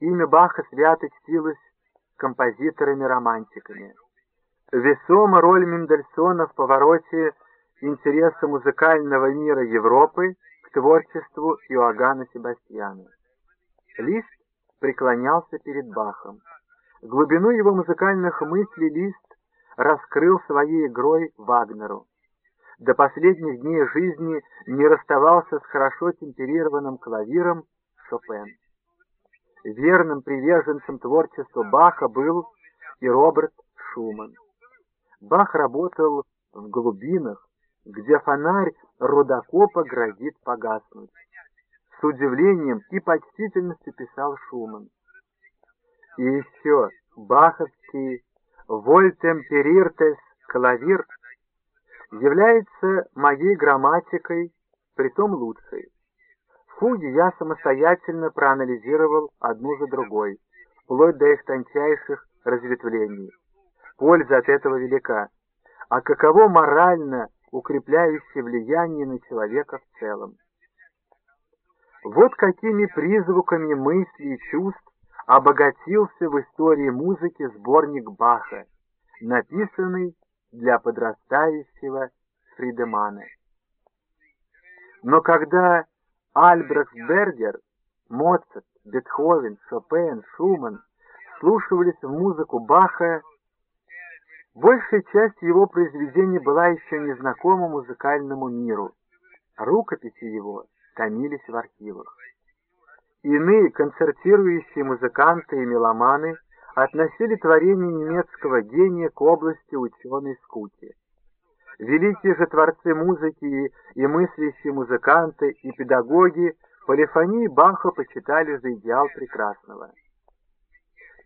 имя Баха свято чтилось композиторами-романтиками. Весома роль Мендельсона в повороте интереса музыкального мира Европы к творчеству Иоганна Себастьяна. Лист преклонялся перед Бахом. Глубину его музыкальных мыслей Лист раскрыл своей игрой Вагнеру. До последних дней жизни не расставался с хорошо темперированным клавиром Шопен. Верным приверженцем творчества Баха был и Роберт Шуман. Бах работал в глубинах, где фонарь рудокопа грозит погаснуть. С удивлением и почтительностью писал Шуман. И еще баховский «Вольтемпериртес клавир» является моей грамматикой, притом лучшей. Фуги я самостоятельно проанализировал одну за другой, вплоть до их тончайших разветвлений. Польза от этого велика. А каково морально укрепляющее влияние на человека в целом? Вот какими призвуками мыслей и чувств обогатился в истории музыки сборник Баха, написанный для подрастающего Фридемана. Но когда Альбрехт Бергер, Моцарт, Бетховен, Шопен, Шуман вслушивались в музыку Баха, большая часть его произведений была еще незнакома музыкальному миру. Рукописи его томились в архивах. Иные концертирующие музыканты и меломаны относили творение немецкого гения к области ученой скуки. Великие же творцы музыки и мыслящие музыканты и педагоги полифонии Баха почитали за идеал прекрасного.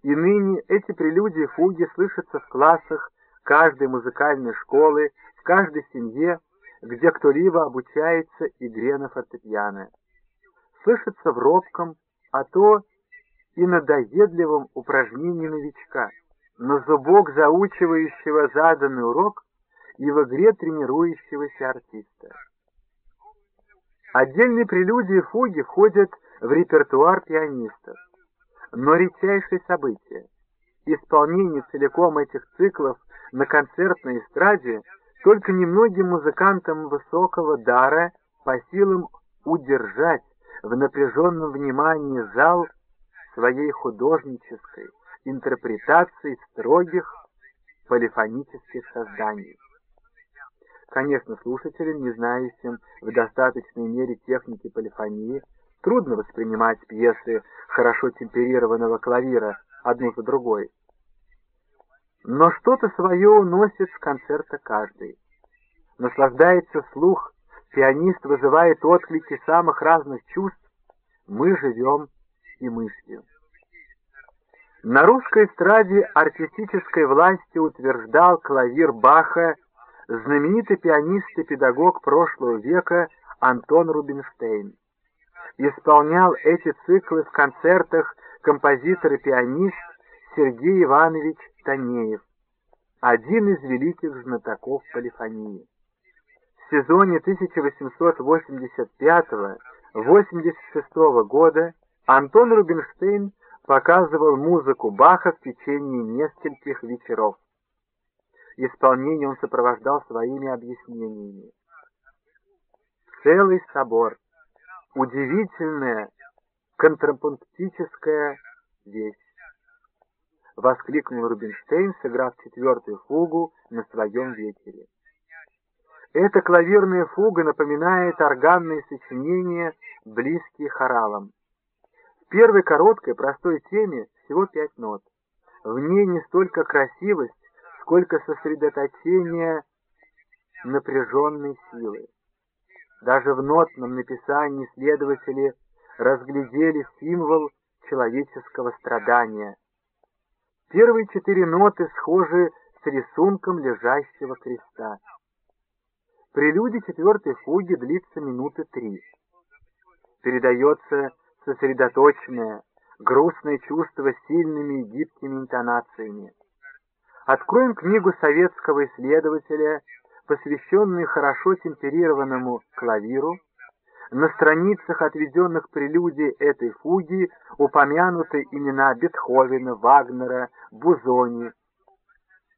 И ныне эти прелюдии фуги слышатся в классах каждой музыкальной школы, в каждой семье, где кто-либо обучается игре на фортепиано. Слышатся в робком, а то и надоедливом упражнении новичка, но зубок заучивающего заданный урок и в игре тренирующегося артиста. Отдельные прелюдии фуги входят в репертуар пианистов. Но редчайшее событие — исполнение целиком этих циклов на концертной эстраде только немногим музыкантам высокого дара по силам удержать в напряженном внимании зал своей художнической интерпретации строгих полифонических созданий. Конечно, слушателям, не знающим в достаточной мере техники полифонии, трудно воспринимать пьесы хорошо темперированного клавира одну за другой. Но что-то свое уносит с концерта каждый. Наслаждается слух, пианист вызывает отклики самых разных чувств, мы живем и мыслью. На русской эстраде артистической власти утверждал клавир Баха знаменитый пианист и педагог прошлого века Антон Рубинштейн. Исполнял эти циклы в концертах композитор и пианист Сергей Иванович Танеев, один из великих знатоков полифонии. В сезоне 1885-86 года Антон Рубинштейн показывал музыку Баха в течение нескольких вечеров. Исполнение он сопровождал своими объяснениями. Целый собор, удивительная контрапунктическая вещь. Воскликнул Рубинштейн, сыграв четвертую фугу на своем ветере. Эта клавирная фуга напоминает органные сочинения, близкие хоралам. В первой короткой простой теме всего пять нот. В ней не столько красивость, сколько сосредоточения напряженной силы. Даже в нотном написании следователи разглядели символ человеческого страдания. Первые четыре ноты схожи с рисунком лежащего креста. Прелюдия четвертой фуги длится минуты три. Передается сосредоточенное, грустное чувство сильными и гибкими интонациями. Откроем книгу советского исследователя, посвященную хорошо темперированному клавиру, На страницах, отведенных прелюдии этой фуги, упомянуты имена Бетховена, Вагнера, Бузони,